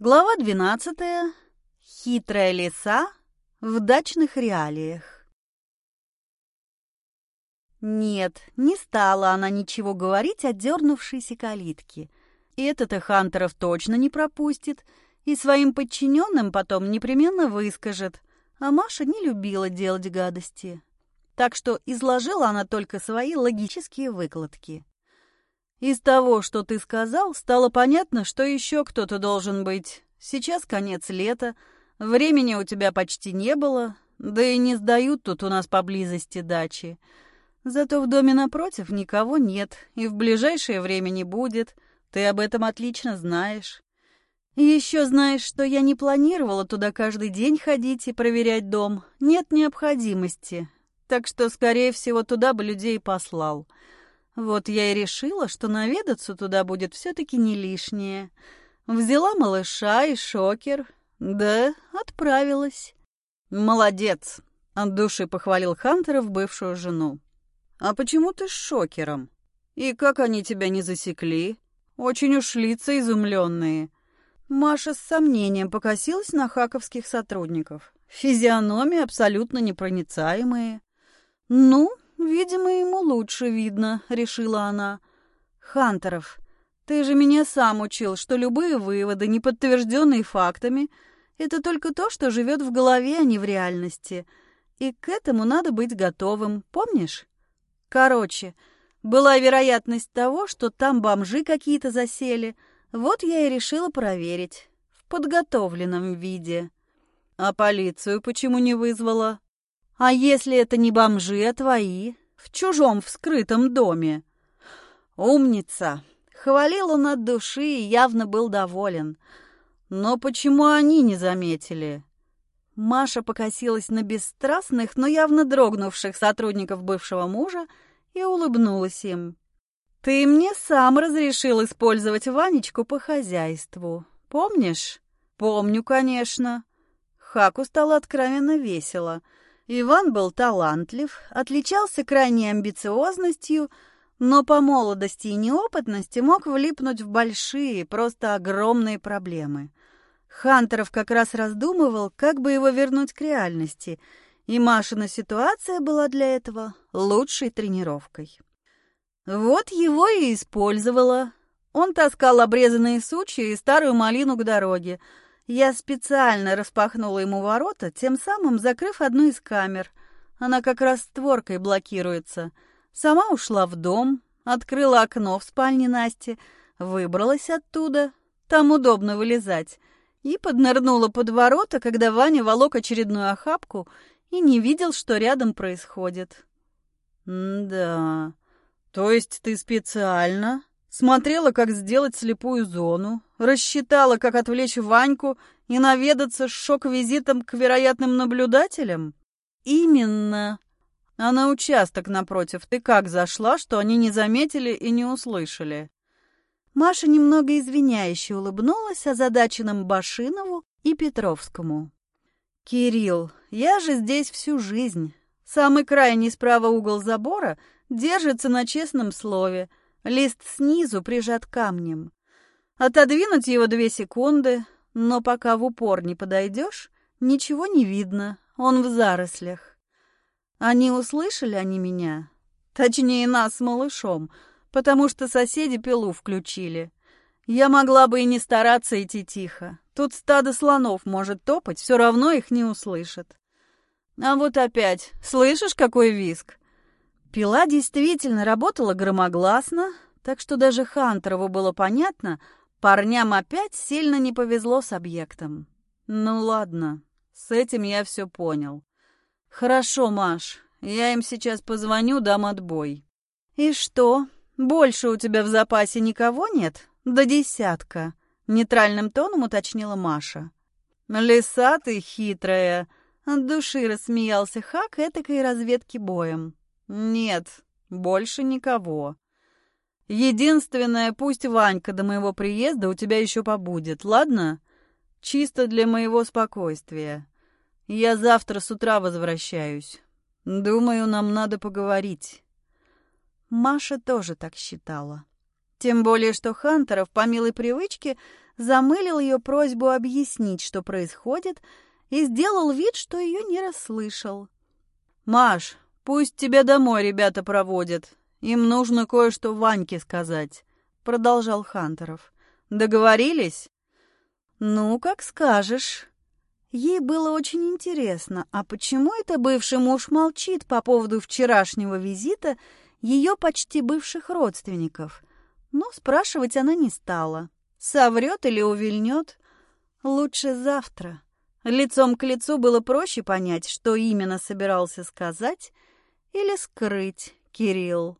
Глава 12. Хитрая лиса в дачных реалиях. Нет, не стала она ничего говорить о дернувшейся калитке. Это-то Хантеров точно не пропустит, и своим подчиненным потом непременно выскажет. А Маша не любила делать гадости. Так что изложила она только свои логические выкладки. Из того, что ты сказал, стало понятно, что еще кто-то должен быть. Сейчас конец лета, времени у тебя почти не было, да и не сдают тут у нас поблизости дачи. Зато в доме напротив никого нет, и в ближайшее время не будет. Ты об этом отлично знаешь. Еще знаешь, что я не планировала туда каждый день ходить и проверять дом. Нет необходимости. Так что, скорее всего, туда бы людей послал. Вот я и решила, что наведаться туда будет все-таки не лишнее. Взяла малыша и шокер. Да, отправилась. Молодец, от души похвалил Хантеров бывшую жену. А почему ты с шокером? И как они тебя не засекли? Очень уж лица изумленные. Маша с сомнением покосилась на хаковских сотрудников. Физиономии абсолютно непроницаемые. Ну, «Видимо, ему лучше видно», — решила она. «Хантеров, ты же меня сам учил, что любые выводы, не подтвержденные фактами, это только то, что живет в голове, а не в реальности. И к этому надо быть готовым, помнишь? Короче, была вероятность того, что там бомжи какие-то засели. Вот я и решила проверить. В подготовленном виде. А полицию почему не вызвала? А если это не бомжи, а твои? В чужом вскрытом доме? Умница! Хвалил он от души и явно был доволен. Но почему они не заметили? Маша покосилась на бесстрастных, но явно дрогнувших сотрудников бывшего мужа и улыбнулась им. «Ты мне сам разрешил использовать Ванечку по хозяйству. Помнишь?» «Помню, конечно». Хаку стало откровенно весело — Иван был талантлив, отличался крайней амбициозностью, но по молодости и неопытности мог влипнуть в большие, просто огромные проблемы. Хантеров как раз раздумывал, как бы его вернуть к реальности, и Машина ситуация была для этого лучшей тренировкой. Вот его и использовала. Он таскал обрезанные сучья и старую малину к дороге, я специально распахнула ему ворота, тем самым закрыв одну из камер. Она как раз створкой блокируется. Сама ушла в дом, открыла окно в спальне Насти, выбралась оттуда, там удобно вылезать, и поднырнула под ворота, когда Ваня волок очередную охапку и не видел, что рядом происходит. «Да, то есть ты специально Смотрела, как сделать слепую зону, рассчитала, как отвлечь Ваньку и наведаться шок-визитом к вероятным наблюдателям? Именно. А на участок напротив ты как зашла, что они не заметили и не услышали? Маша немного извиняюще улыбнулась озадаченным Башинову и Петровскому. «Кирилл, я же здесь всю жизнь. Самый крайний справа угол забора держится на честном слове — Лист снизу прижат камнем. Отодвинуть его две секунды, но пока в упор не подойдешь, ничего не видно, он в зарослях. Они услышали они меня, точнее нас с малышом, потому что соседи пилу включили. Я могла бы и не стараться идти тихо. Тут стадо слонов может топать, все равно их не услышат. А вот опять, слышишь, какой виск? Пила действительно работала громогласно, так что даже Хантерову было понятно, парням опять сильно не повезло с объектом. Ну ладно, с этим я все понял. Хорошо, Маш, я им сейчас позвоню, дам отбой. И что, больше у тебя в запасе никого нет? До десятка, нейтральным тоном уточнила Маша. Лиса ты хитрая, от души рассмеялся Хак этакой разведки боем. «Нет, больше никого. Единственное, пусть Ванька до моего приезда у тебя еще побудет, ладно? Чисто для моего спокойствия. Я завтра с утра возвращаюсь. Думаю, нам надо поговорить». Маша тоже так считала. Тем более, что Хантеров, по милой привычке, замылил ее просьбу объяснить, что происходит, и сделал вид, что ее не расслышал. «Маш, пусть тебя домой ребята проводят. Им нужно кое-что Ваньке сказать», — продолжал Хантеров. «Договорились?» «Ну, как скажешь». Ей было очень интересно, а почему это бывший муж молчит по поводу вчерашнего визита ее почти бывших родственников? Но спрашивать она не стала. Соврет или увильнет? Лучше завтра. Лицом к лицу было проще понять, что именно собирался сказать или скрыть Кирилл.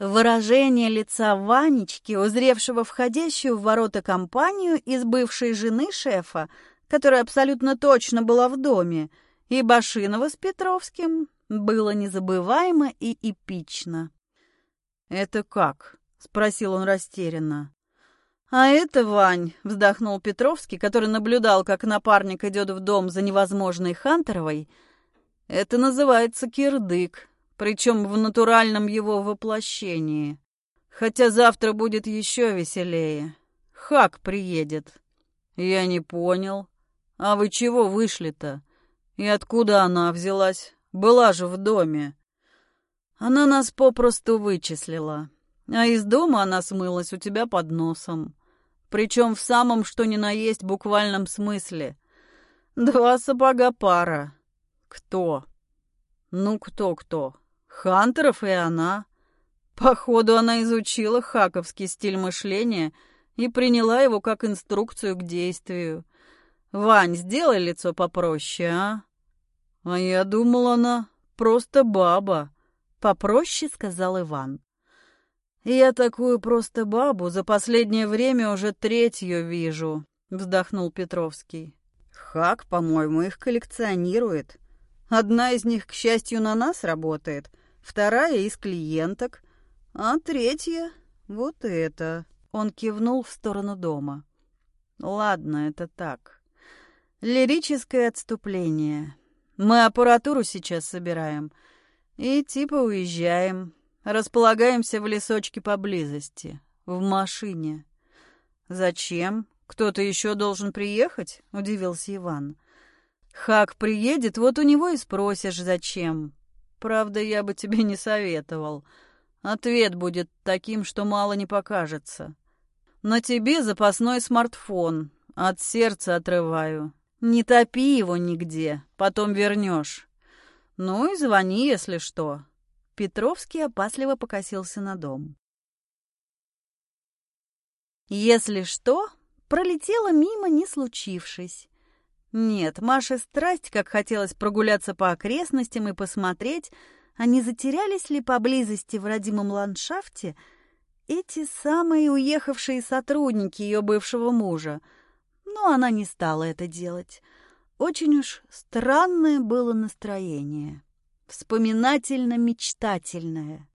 Выражение лица Ванечки, узревшего входящую в ворота компанию из бывшей жены шефа, которая абсолютно точно была в доме, и Башинова с Петровским, было незабываемо и эпично. «Это как?» — спросил он растерянно. «А это, Вань», — вздохнул Петровский, который наблюдал, как напарник идет в дом за невозможной Хантеровой, — «это называется кирдык, причем в натуральном его воплощении. Хотя завтра будет еще веселее. Хак приедет. Я не понял. А вы чего вышли-то? И откуда она взялась? Была же в доме. Она нас попросту вычислила. А из дома она смылась у тебя под носом. Причем в самом что ни на есть буквальном смысле. Два сапога пара. Кто? Ну, кто-кто? Хантеров и она. Походу, она изучила хаковский стиль мышления и приняла его как инструкцию к действию. Вань, сделай лицо попроще, а? А я думал, она просто баба. Попроще, сказал Иван. Я такую просто бабу за последнее время уже третью вижу, вздохнул Петровский. Хак, по-моему, их коллекционирует. Одна из них, к счастью, на нас работает — вторая из клиенток, а третья — вот это. Он кивнул в сторону дома. Ладно, это так. Лирическое отступление. Мы аппаратуру сейчас собираем и типа уезжаем. Располагаемся в лесочке поблизости, в машине. Зачем? Кто-то еще должен приехать? Удивился Иван. Хак приедет, вот у него и спросишь, зачем. Правда, я бы тебе не советовал. Ответ будет таким, что мало не покажется. На тебе запасной смартфон. От сердца отрываю. Не топи его нигде, потом вернешь. Ну и звони, если что. Петровский опасливо покосился на дом. Если что, пролетела мимо, не случившись. Нет, Маше страсть, как хотелось прогуляться по окрестностям и посмотреть, а не затерялись ли поблизости в родимом ландшафте эти самые уехавшие сотрудники ее бывшего мужа. Но она не стала это делать. Очень уж странное было настроение. Вспоминательно-мечтательное.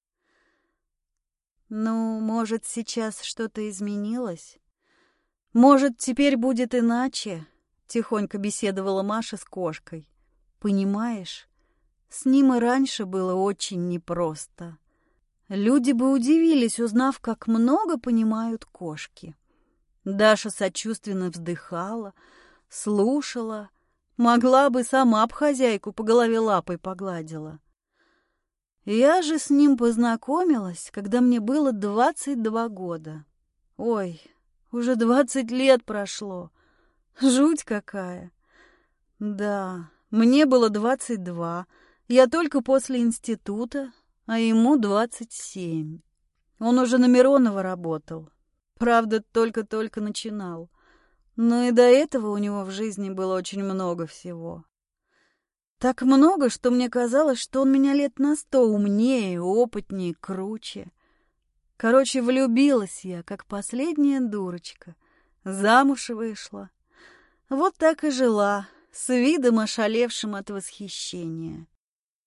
Ну, может, сейчас что-то изменилось? Может, теперь будет иначе? Тихонько беседовала Маша с кошкой. Понимаешь, с ним и раньше было очень непросто. Люди бы удивились, узнав, как много понимают кошки. Даша сочувственно вздыхала, слушала, могла бы сама б хозяйку по голове лапой погладила. Я же с ним познакомилась, когда мне было двадцать два года. Ой, уже двадцать лет прошло. Жуть какая. Да, мне было двадцать два. Я только после института, а ему двадцать семь. Он уже на Миронова работал. Правда, только-только начинал. Но и до этого у него в жизни было очень много всего. Так много, что мне казалось, что он меня лет на сто умнее, опытнее, круче. Короче, влюбилась я, как последняя дурочка. Замуж вышла. Вот так и жила, с видом ошалевшим от восхищения.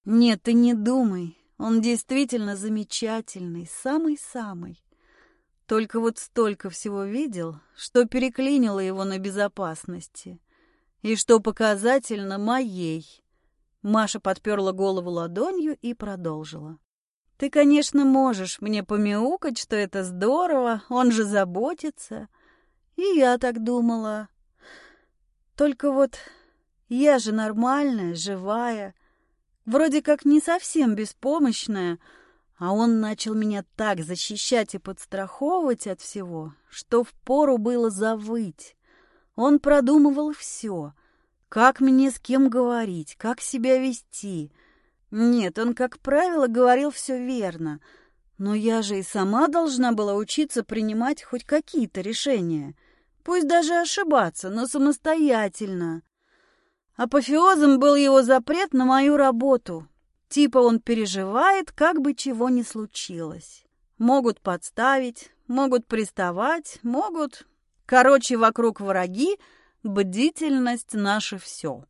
Нет, ты не думай, он действительно замечательный, самый-самый. Только вот столько всего видел, что переклинило его на безопасности. И что показательно моей. Маша подперла голову ладонью и продолжила. Ты, конечно, можешь мне помяукать, что это здорово, он же заботится. И я так думала. Только вот я же нормальная, живая, вроде как не совсем беспомощная, а он начал меня так защищать и подстраховывать от всего, что впору было завыть. Он продумывал все. Как мне с кем говорить, как себя вести. Нет, он, как правило, говорил все верно. Но я же и сама должна была учиться принимать хоть какие-то решения. Пусть даже ошибаться, но самостоятельно. Апофеозом был его запрет на мою работу, Типа он переживает, как бы чего ни случилось. Могут подставить, могут приставать, могут... Короче, вокруг враги, бдительность наше все.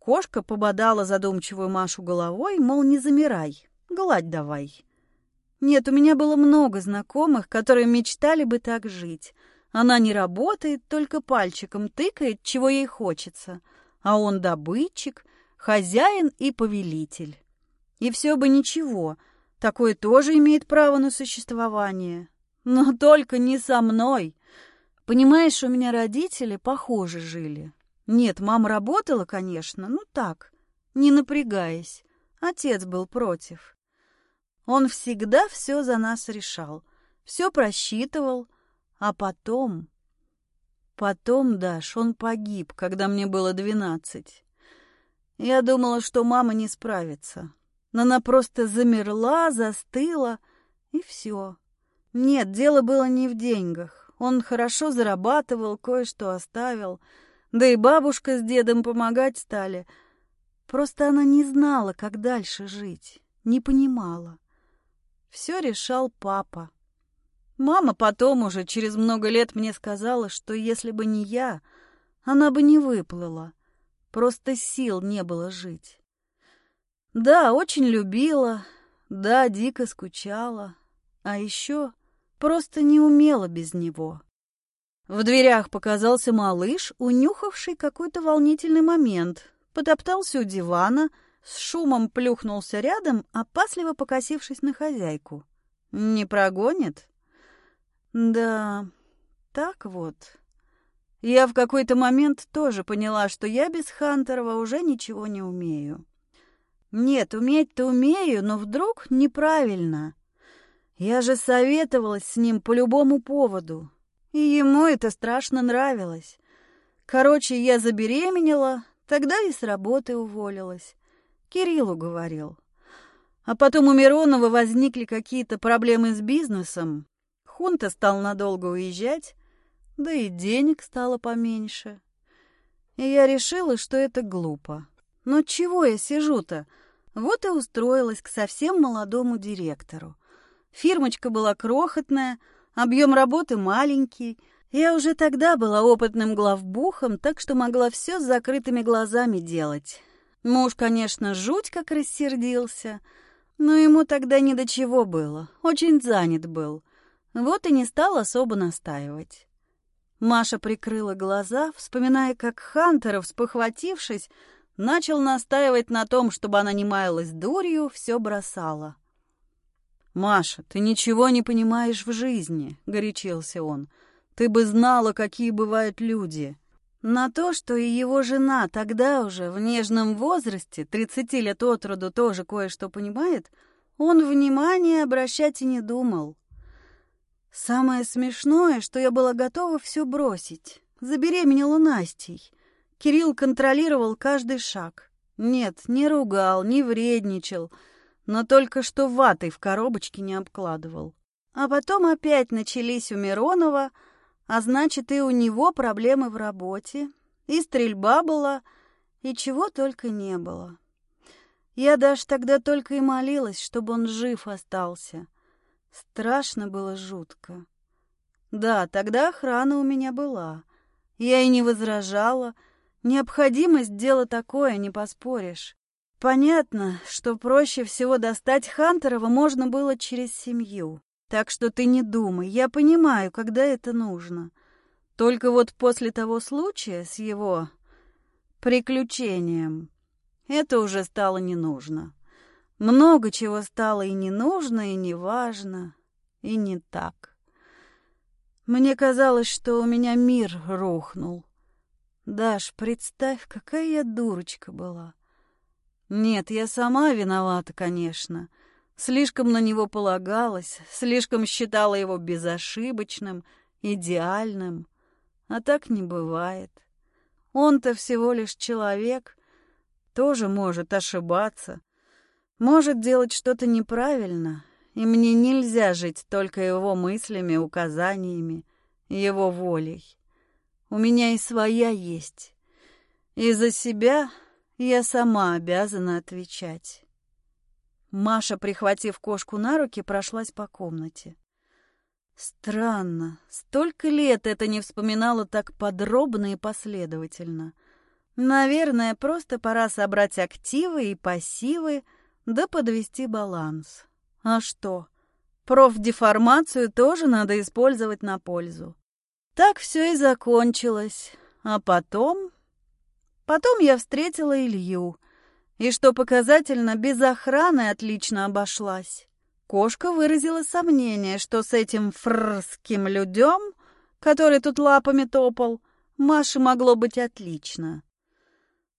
Кошка пободала задумчивую Машу головой, мол, не замирай, гладь давай. Нет, у меня было много знакомых, которые мечтали бы так жить. Она не работает, только пальчиком тыкает, чего ей хочется. А он добытчик, хозяин и повелитель. И все бы ничего, такое тоже имеет право на существование. Но только не со мной. Понимаешь, у меня родители похоже жили. Нет, мама работала, конечно, ну так, не напрягаясь. Отец был против. Он всегда все за нас решал, все просчитывал, а потом... Потом, Даш, он погиб, когда мне было двенадцать. Я думала, что мама не справится. Но она просто замерла, застыла, и все. Нет, дело было не в деньгах. Он хорошо зарабатывал, кое-что оставил. Да и бабушка с дедом помогать стали. Просто она не знала, как дальше жить, не понимала. Все решал папа. Мама потом уже через много лет мне сказала, что если бы не я, она бы не выплыла. Просто сил не было жить. Да, очень любила, да, дико скучала, а еще просто не умела без него. В дверях показался малыш, унюхавший какой-то волнительный момент, потоптался у дивана, с шумом плюхнулся рядом, опасливо покосившись на хозяйку. «Не прогонит?» «Да, так вот». Я в какой-то момент тоже поняла, что я без Хантерова уже ничего не умею. Нет, уметь-то умею, но вдруг неправильно. Я же советовалась с ним по любому поводу, и ему это страшно нравилось. Короче, я забеременела, тогда и с работы уволилась. Кириллу говорил. А потом у Миронова возникли какие-то проблемы с бизнесом. Хунта стал надолго уезжать, да и денег стало поменьше. И я решила, что это глупо. Но чего я сижу-то? Вот и устроилась к совсем молодому директору. Фирмочка была крохотная, объем работы маленький. Я уже тогда была опытным главбухом, так что могла все с закрытыми глазами делать. Муж, конечно, жуть как рассердился, но ему тогда ни до чего было, очень занят был. Вот и не стал особо настаивать. Маша прикрыла глаза, вспоминая, как Хантеров, спохватившись, начал настаивать на том, чтобы она не маялась дурью, все бросала. «Маша, ты ничего не понимаешь в жизни», — горячился он. «Ты бы знала, какие бывают люди». На то, что и его жена тогда уже, в нежном возрасте, тридцати лет от роду, тоже кое-что понимает, он внимания обращать и не думал. Самое смешное, что я была готова все бросить. Забеременела Настей. Кирилл контролировал каждый шаг. Нет, не ругал, не вредничал, но только что ватой в коробочке не обкладывал. А потом опять начались у Миронова, а значит и у него проблемы в работе, и стрельба была, и чего только не было. Я даже тогда только и молилась, чтобы он жив остался. Страшно было жутко. Да, тогда охрана у меня была. Я и не возражала, — Необходимость — дело такое, не поспоришь. Понятно, что проще всего достать Хантерова можно было через семью. Так что ты не думай, я понимаю, когда это нужно. Только вот после того случая с его приключением это уже стало не нужно. Много чего стало и не нужно, и не важно, и не так. Мне казалось, что у меня мир рухнул. Даш, представь, какая я дурочка была. Нет, я сама виновата, конечно. Слишком на него полагалась, слишком считала его безошибочным, идеальным. А так не бывает. Он-то всего лишь человек, тоже может ошибаться, может делать что-то неправильно, и мне нельзя жить только его мыслями, указаниями, его волей. У меня и своя есть. И за себя я сама обязана отвечать. Маша, прихватив кошку на руки, прошлась по комнате. Странно, столько лет это не вспоминала так подробно и последовательно. Наверное, просто пора собрать активы и пассивы, да подвести баланс. А что? Профдеформацию тоже надо использовать на пользу. Так все и закончилось. А потом... Потом я встретила Илью. И что показательно, без охраны отлично обошлась. Кошка выразила сомнение, что с этим фрским людем, который тут лапами топал, Маше могло быть отлично.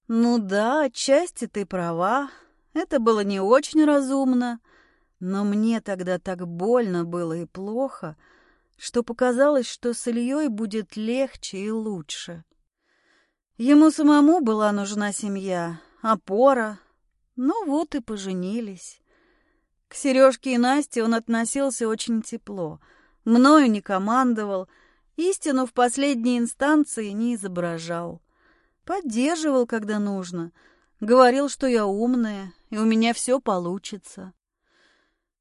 Ну да, отчасти ты права, это было не очень разумно, но мне тогда так больно было и плохо, что показалось, что с Ильей будет легче и лучше. Ему самому была нужна семья, опора. Ну вот и поженились. К Сережке и Насте он относился очень тепло. Мною не командовал, истину в последней инстанции не изображал. Поддерживал, когда нужно. Говорил, что я умная, и у меня все получится.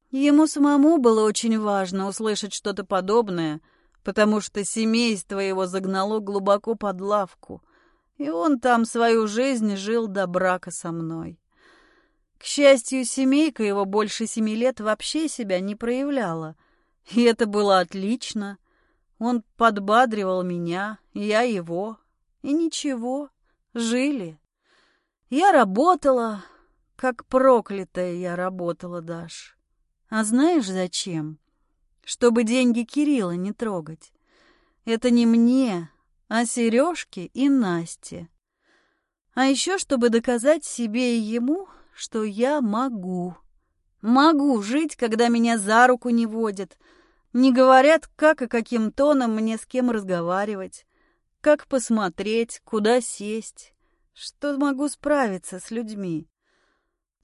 Ему самому было очень важно услышать что-то подобное, потому что семейство его загнало глубоко под лавку, и он там свою жизнь жил до брака со мной. К счастью, семейка его больше семи лет вообще себя не проявляла, и это было отлично. Он подбадривал меня, я его, и ничего, жили. Я работала, как проклятая я работала, Даш. А знаешь зачем? Чтобы деньги Кирилла не трогать. Это не мне, а Сережке и Насте. А еще, чтобы доказать себе и ему, что я могу. Могу жить, когда меня за руку не водят, не говорят, как и каким тоном мне с кем разговаривать, как посмотреть, куда сесть, что могу справиться с людьми.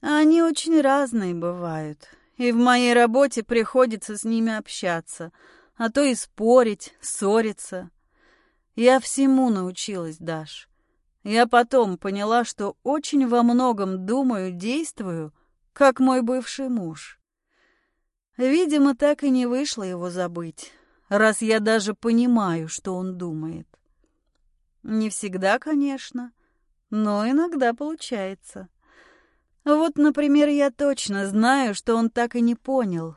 Они очень разные бывают и в моей работе приходится с ними общаться, а то и спорить, ссориться. Я всему научилась, Даш. Я потом поняла, что очень во многом думаю, действую, как мой бывший муж. Видимо, так и не вышло его забыть, раз я даже понимаю, что он думает. Не всегда, конечно, но иногда получается. Вот, например, я точно знаю, что он так и не понял.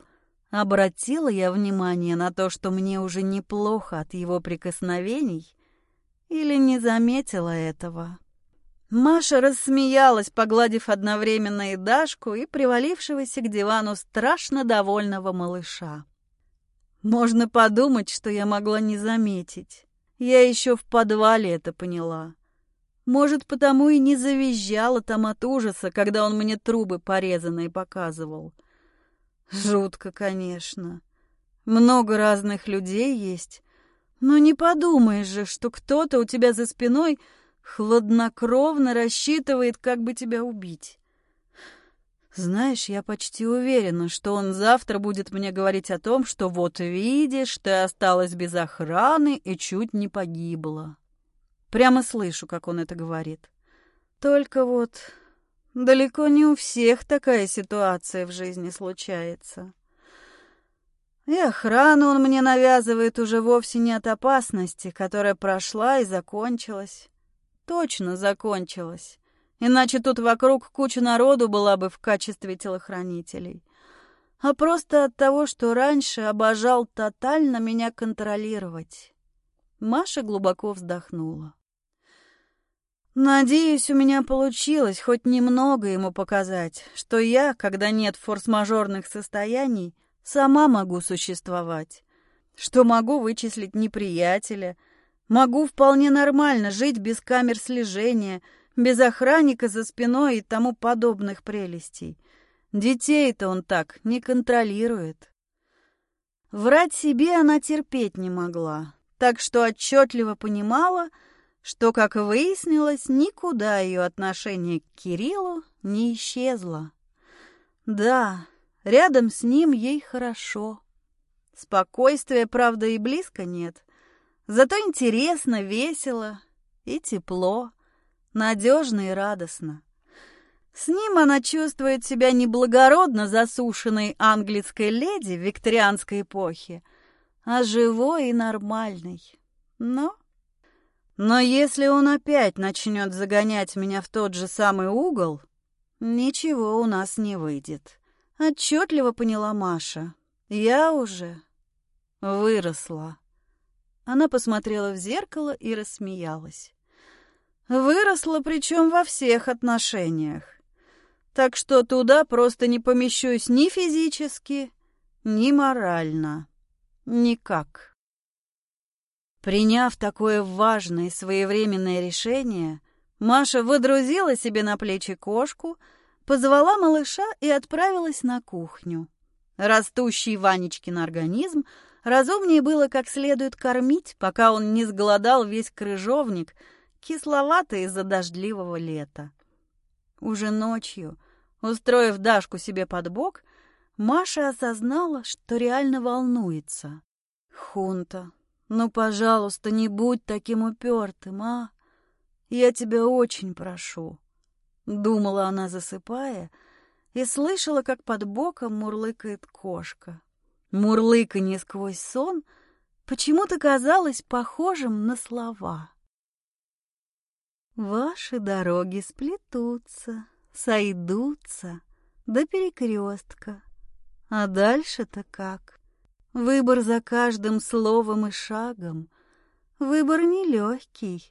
Обратила я внимание на то, что мне уже неплохо от его прикосновений, или не заметила этого. Маша рассмеялась, погладив одновременно и Дашку, и привалившегося к дивану страшно довольного малыша. Можно подумать, что я могла не заметить. Я еще в подвале это поняла. Может, потому и не завизжала там от ужаса, когда он мне трубы порезанные показывал. Жутко, конечно. Много разных людей есть. Но не подумаешь же, что кто-то у тебя за спиной хладнокровно рассчитывает, как бы тебя убить. Знаешь, я почти уверена, что он завтра будет мне говорить о том, что вот видишь, ты осталась без охраны и чуть не погибла. Прямо слышу, как он это говорит. Только вот далеко не у всех такая ситуация в жизни случается. И охрану он мне навязывает уже вовсе не от опасности, которая прошла и закончилась. Точно закончилась. Иначе тут вокруг куча народу была бы в качестве телохранителей. А просто от того, что раньше обожал тотально меня контролировать. Маша глубоко вздохнула. Надеюсь, у меня получилось хоть немного ему показать, что я, когда нет форс-мажорных состояний, сама могу существовать, что могу вычислить неприятеля, могу вполне нормально жить без камер слежения, без охранника за спиной и тому подобных прелестей. Детей-то он так не контролирует. Врать себе она терпеть не могла, так что отчетливо понимала, что, как выяснилось, никуда ее отношение к Кириллу не исчезло. Да, рядом с ним ей хорошо. Спокойствия, правда, и близко нет. Зато интересно, весело и тепло, надежно и радостно. С ним она чувствует себя не благородно засушенной английской леди викторианской эпохи, а живой и нормальной. Но... Но если он опять начнет загонять меня в тот же самый угол, ничего у нас не выйдет. Отчетливо поняла Маша. Я уже выросла. Она посмотрела в зеркало и рассмеялась. Выросла, причем во всех отношениях. Так что туда просто не помещусь ни физически, ни морально. Никак. Приняв такое важное и своевременное решение, Маша выдрузила себе на плечи кошку, позвала малыша и отправилась на кухню. Растущий Ванечкин организм разумнее было как следует кормить, пока он не сголодал весь крыжовник, кисловатый из-за дождливого лета. Уже ночью, устроив Дашку себе под бок, Маша осознала, что реально волнуется. «Хунта, ну, пожалуйста, не будь таким упертым, а? Я тебя очень прошу», — думала она, засыпая, и слышала, как под боком мурлыкает кошка. Мурлыканье сквозь сон почему-то казалось похожим на слова. Ваши дороги сплетутся, сойдутся до перекрестка. А дальше-то как? Выбор за каждым словом и шагом. Выбор нелегкий.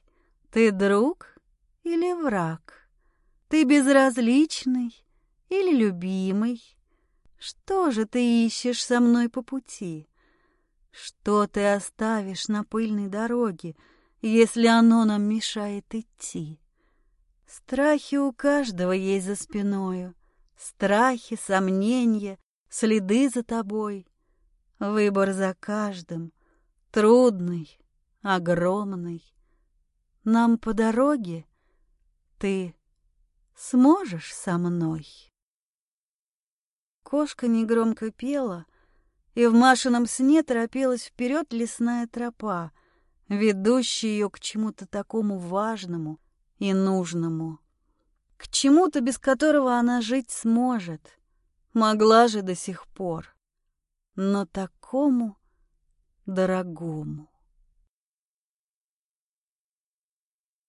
Ты друг или враг? Ты безразличный или любимый? Что же ты ищешь со мной по пути? Что ты оставишь на пыльной дороге, если оно нам мешает идти. Страхи у каждого есть за спиною, страхи, сомнения, следы за тобой. Выбор за каждым, трудный, огромный. Нам по дороге ты сможешь со мной? Кошка негромко пела, и в Машином сне торопилась вперед лесная тропа — ведущий ее к чему-то такому важному и нужному, к чему-то, без которого она жить сможет, могла же до сих пор, но такому дорогому.